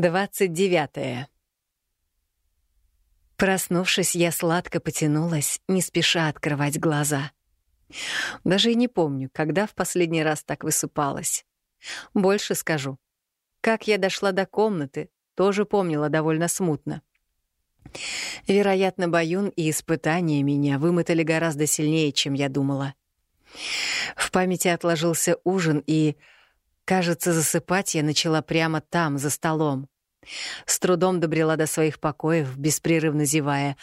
29. Проснувшись, я сладко потянулась, не спеша открывать глаза. Даже и не помню, когда в последний раз так высыпалась. Больше скажу. Как я дошла до комнаты, тоже помнила довольно смутно. Вероятно, Баюн и испытания меня вымотали гораздо сильнее, чем я думала. В памяти отложился ужин, и, кажется, засыпать я начала прямо там, за столом. С трудом добрела до своих покоев, беспрерывно зевая.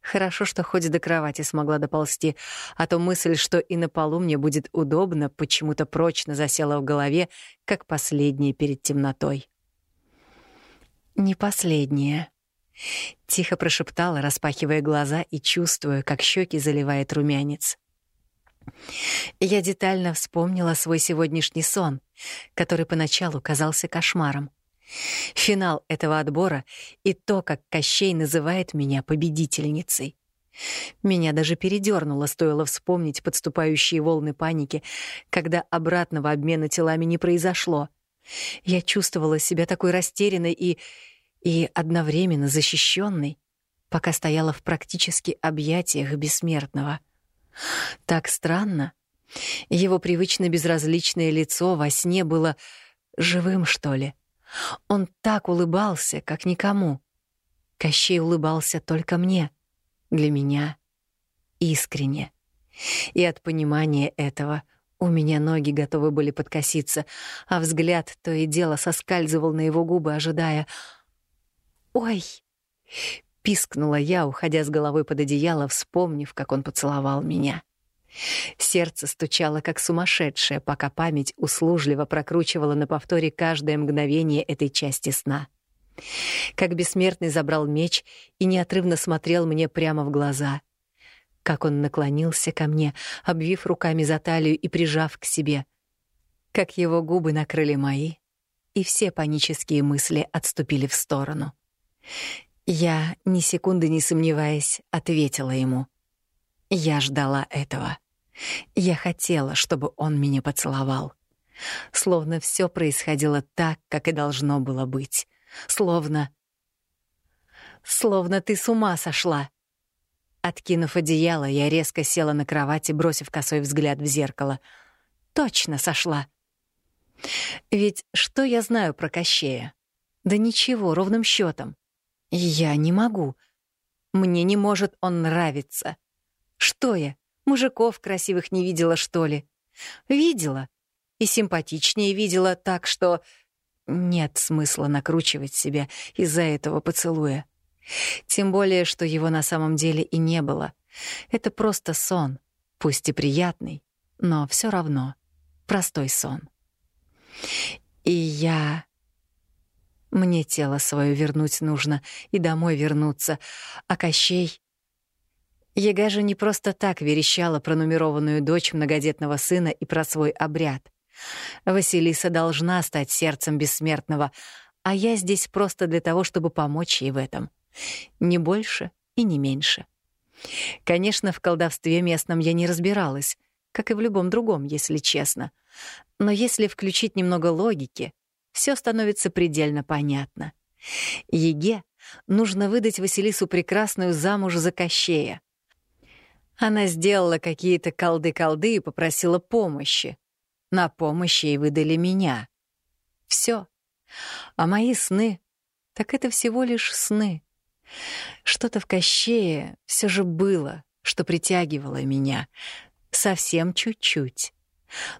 Хорошо, что хоть до кровати смогла доползти, а то мысль, что и на полу мне будет удобно, почему-то прочно засела в голове, как последняя перед темнотой. «Не последняя», — тихо прошептала, распахивая глаза и чувствуя, как щеки заливает румянец. Я детально вспомнила свой сегодняшний сон, который поначалу казался кошмаром. Финал этого отбора и то, как Кощей называет меня победительницей. Меня даже передернуло, стоило вспомнить подступающие волны паники, когда обратного обмена телами не произошло. Я чувствовала себя такой растерянной и... и одновременно защищенной, пока стояла в практически объятиях бессмертного. Так странно. Его привычно безразличное лицо во сне было живым, что ли — он так улыбался, как никому. Кощей улыбался только мне, для меня, искренне. И от понимания этого у меня ноги готовы были подкоситься, а взгляд то и дело соскальзывал на его губы, ожидая «Ой!» — пискнула я, уходя с головой под одеяло, вспомнив, как он поцеловал меня. Сердце стучало как сумасшедшее, пока память услужливо прокручивала на повторе каждое мгновение этой части сна. Как бессмертный забрал меч и неотрывно смотрел мне прямо в глаза. Как он наклонился ко мне, обвив руками за талию и прижав к себе. Как его губы накрыли мои, и все панические мысли отступили в сторону. Я, ни секунды не сомневаясь, ответила ему. Я ждала этого. Я хотела, чтобы он меня поцеловал. Словно все происходило так, как и должно было быть. Словно... Словно ты с ума сошла. Откинув одеяло, я резко села на кровати, бросив косой взгляд в зеркало. Точно сошла. Ведь что я знаю про Кощея? Да ничего, ровным счетом. Я не могу. Мне не может он нравиться. Что я? Мужиков красивых не видела, что ли? Видела. И симпатичнее видела, так что... Нет смысла накручивать себя из-за этого поцелуя. Тем более, что его на самом деле и не было. Это просто сон, пусть и приятный, но все равно простой сон. И я... Мне тело свое вернуть нужно, и домой вернуться, а Кощей... Ега же не просто так верещала про нумерованную дочь многодетного сына и про свой обряд. Василиса должна стать сердцем бессмертного, а я здесь просто для того, чтобы помочь ей в этом. Не больше и не меньше. Конечно, в колдовстве местном я не разбиралась, как и в любом другом, если честно. Но если включить немного логики, все становится предельно понятно. Еге нужно выдать Василису Прекрасную замуж за Кощея. Она сделала какие-то колды-колды и попросила помощи. На помощь ей выдали меня. Все. А мои сны — так это всего лишь сны. Что-то в Кощее все же было, что притягивало меня. Совсем чуть-чуть.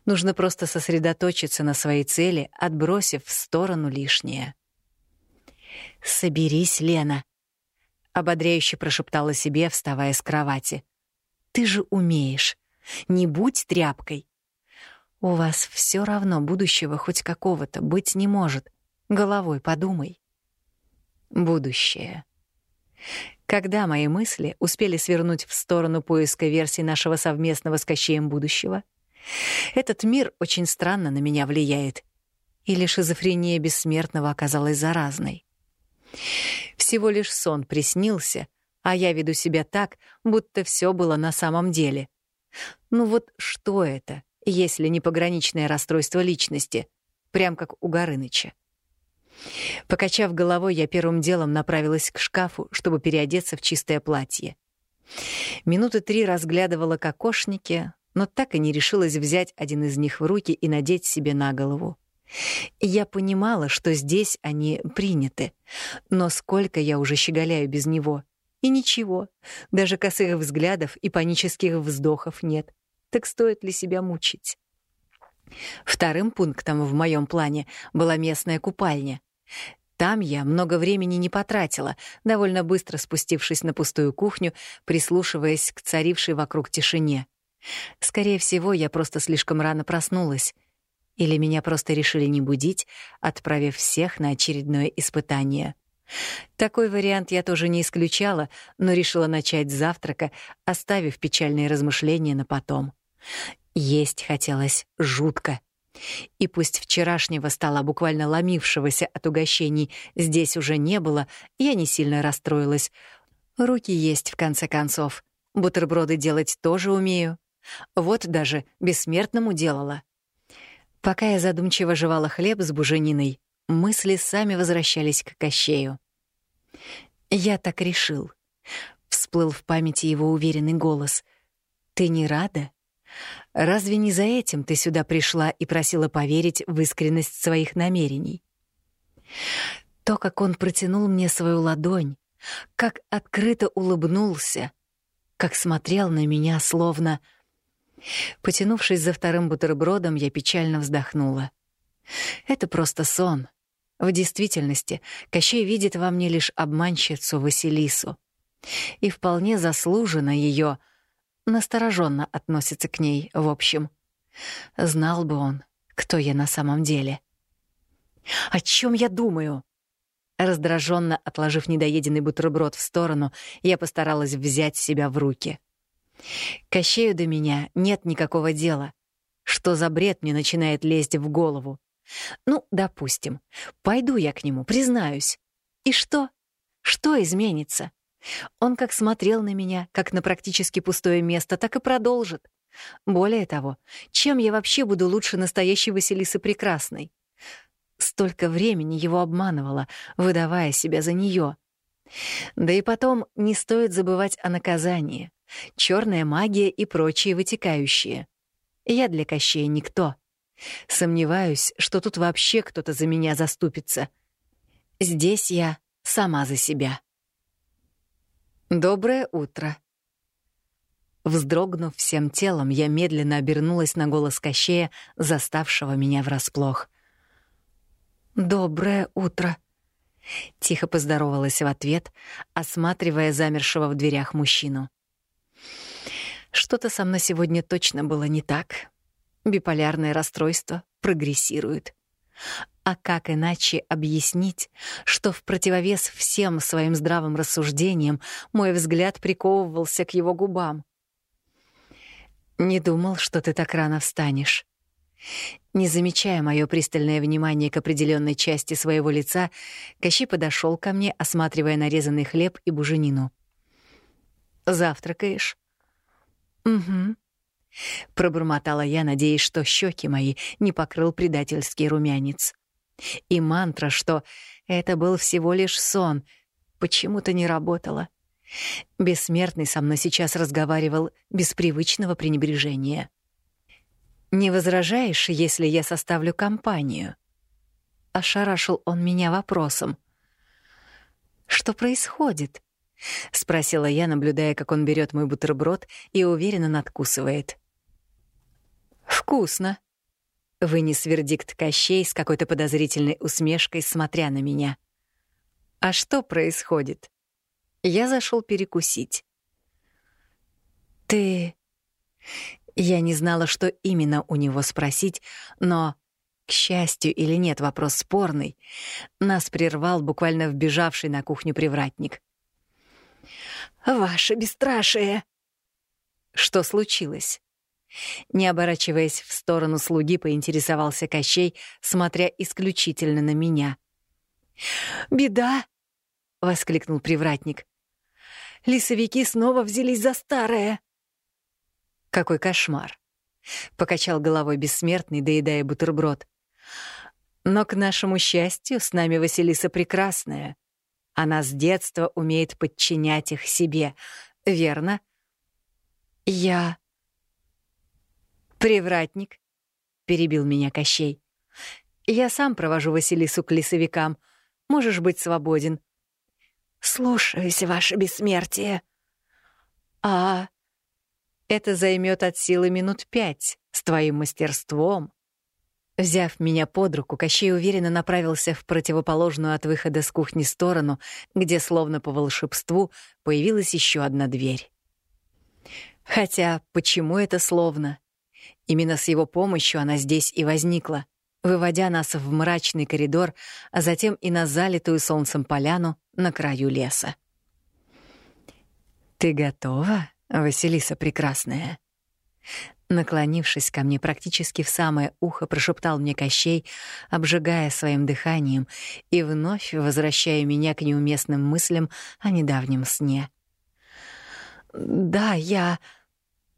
Нужно просто сосредоточиться на своей цели, отбросив в сторону лишнее. «Соберись, Лена», — ободряюще прошептала себе, вставая с кровати. Ты же умеешь. Не будь тряпкой. У вас все равно будущего хоть какого-то быть не может. Головой подумай. Будущее. Когда мои мысли успели свернуть в сторону поиска версий нашего совместного с Кощеем будущего? Этот мир очень странно на меня влияет. Или шизофрения бессмертного оказалась заразной? Всего лишь сон приснился, а я веду себя так, будто все было на самом деле. Ну вот что это, если не пограничное расстройство личности, прям как у Горыныча? Покачав головой, я первым делом направилась к шкафу, чтобы переодеться в чистое платье. Минуты три разглядывала кокошники, но так и не решилась взять один из них в руки и надеть себе на голову. Я понимала, что здесь они приняты, но сколько я уже щеголяю без него. И ничего, даже косых взглядов и панических вздохов нет. Так стоит ли себя мучить? Вторым пунктом в моем плане была местная купальня. Там я много времени не потратила, довольно быстро спустившись на пустую кухню, прислушиваясь к царившей вокруг тишине. Скорее всего, я просто слишком рано проснулась. Или меня просто решили не будить, отправив всех на очередное испытание. Такой вариант я тоже не исключала, но решила начать с завтрака, оставив печальные размышления на потом. Есть хотелось жутко. И пусть вчерашнего стола, буквально ломившегося от угощений, здесь уже не было, я не сильно расстроилась. Руки есть, в конце концов. Бутерброды делать тоже умею. Вот даже бессмертному делала. Пока я задумчиво жевала хлеб с бужениной, мысли сами возвращались к Кощею. «Я так решил», — всплыл в памяти его уверенный голос. «Ты не рада? Разве не за этим ты сюда пришла и просила поверить в искренность своих намерений?» То, как он протянул мне свою ладонь, как открыто улыбнулся, как смотрел на меня, словно... Потянувшись за вторым бутербродом, я печально вздохнула. Это просто сон. В действительности Кощей видит во мне лишь обманщицу Василису. И вполне заслуженно ее настороженно относится к ней, в общем. Знал бы он, кто я на самом деле. «О чем я думаю?» Раздраженно отложив недоеденный бутерброд в сторону, я постаралась взять себя в руки. Кощею до меня нет никакого дела. Что за бред мне начинает лезть в голову? Ну, допустим, пойду я к нему, признаюсь. И что? Что изменится? Он как смотрел на меня, как на практически пустое место, так и продолжит. Более того, чем я вообще буду лучше настоящей Василисы Прекрасной? Столько времени его обманывала, выдавая себя за нее. Да и потом не стоит забывать о наказании. Черная магия и прочие вытекающие. Я для Кощея никто. Сомневаюсь, что тут вообще кто-то за меня заступится. Здесь я сама за себя. Доброе утро. Вздрогнув всем телом, я медленно обернулась на голос Кощея, заставшего меня врасплох. «Доброе утро», — тихо поздоровалась в ответ, осматривая замершего в дверях мужчину. Что-то со мной сегодня точно было не так. Биполярное расстройство прогрессирует. А как иначе объяснить, что в противовес всем своим здравым рассуждениям мой взгляд приковывался к его губам? «Не думал, что ты так рано встанешь». Не замечая мое пристальное внимание к определенной части своего лица, Кощи подошел ко мне, осматривая нарезанный хлеб и буженину. «Завтракаешь?» «Угу», Пробормотала я, надеясь, что щеки мои не покрыл предательский румянец. И мантра, что это был всего лишь сон, почему-то не работала. Бессмертный со мной сейчас разговаривал без привычного пренебрежения. «Не возражаешь, если я составлю компанию?» Ошарашил он меня вопросом. «Что происходит?» — спросила я, наблюдая, как он берет мой бутерброд и уверенно надкусывает. «Вкусно», — вынес вердикт Кощей с какой-то подозрительной усмешкой, смотря на меня. «А что происходит?» Я зашел перекусить. «Ты...» Я не знала, что именно у него спросить, но, к счастью или нет, вопрос спорный, нас прервал буквально вбежавший на кухню привратник. «Ваше бесстрашие!» Что случилось? Не оборачиваясь в сторону слуги, поинтересовался Кощей, смотря исключительно на меня. «Беда!» — воскликнул привратник. «Лесовики снова взялись за старое!» «Какой кошмар!» — покачал головой бессмертный, доедая бутерброд. Но, к нашему счастью, с нами Василиса Прекрасная. Она с детства умеет подчинять их себе. Верно? Я... «Привратник», — перебил меня Кощей. «Я сам провожу Василису к лесовикам. Можешь быть свободен». «Слушаюсь, ваше бессмертие». «А...» «Это займет от силы минут пять с твоим мастерством». Взяв меня под руку, Кощей уверенно направился в противоположную от выхода с кухни сторону, где, словно по волшебству, появилась еще одна дверь. Хотя, почему это словно? Именно с его помощью она здесь и возникла, выводя нас в мрачный коридор, а затем и на залитую солнцем поляну на краю леса. «Ты готова, Василиса Прекрасная?» Наклонившись ко мне практически в самое ухо, прошептал мне Кощей, обжигая своим дыханием и вновь возвращая меня к неуместным мыслям о недавнем сне. «Да, я...»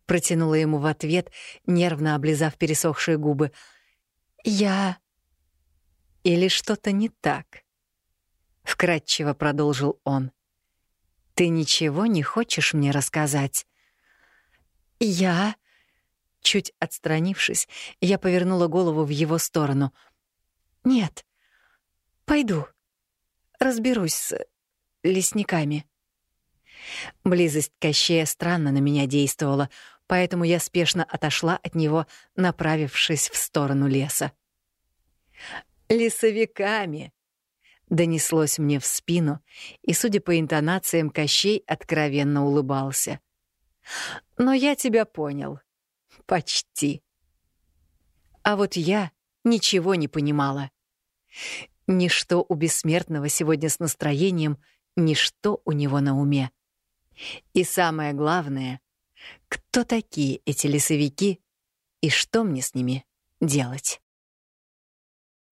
Протянула ему в ответ, нервно облизав пересохшие губы. «Я...» «Или что-то не так?» Вкратчиво продолжил он. «Ты ничего не хочешь мне рассказать?» «Я...» Чуть отстранившись, я повернула голову в его сторону. «Нет, пойду. Разберусь с лесниками». Близость Кощея странно на меня действовала, поэтому я спешно отошла от него, направившись в сторону леса. «Лесовиками!» — донеслось мне в спину, и, судя по интонациям, Кощей откровенно улыбался. «Но я тебя понял. Почти». А вот я ничего не понимала. Ничто у бессмертного сегодня с настроением, ничто у него на уме. И самое главное, кто такие эти лесовики и что мне с ними делать?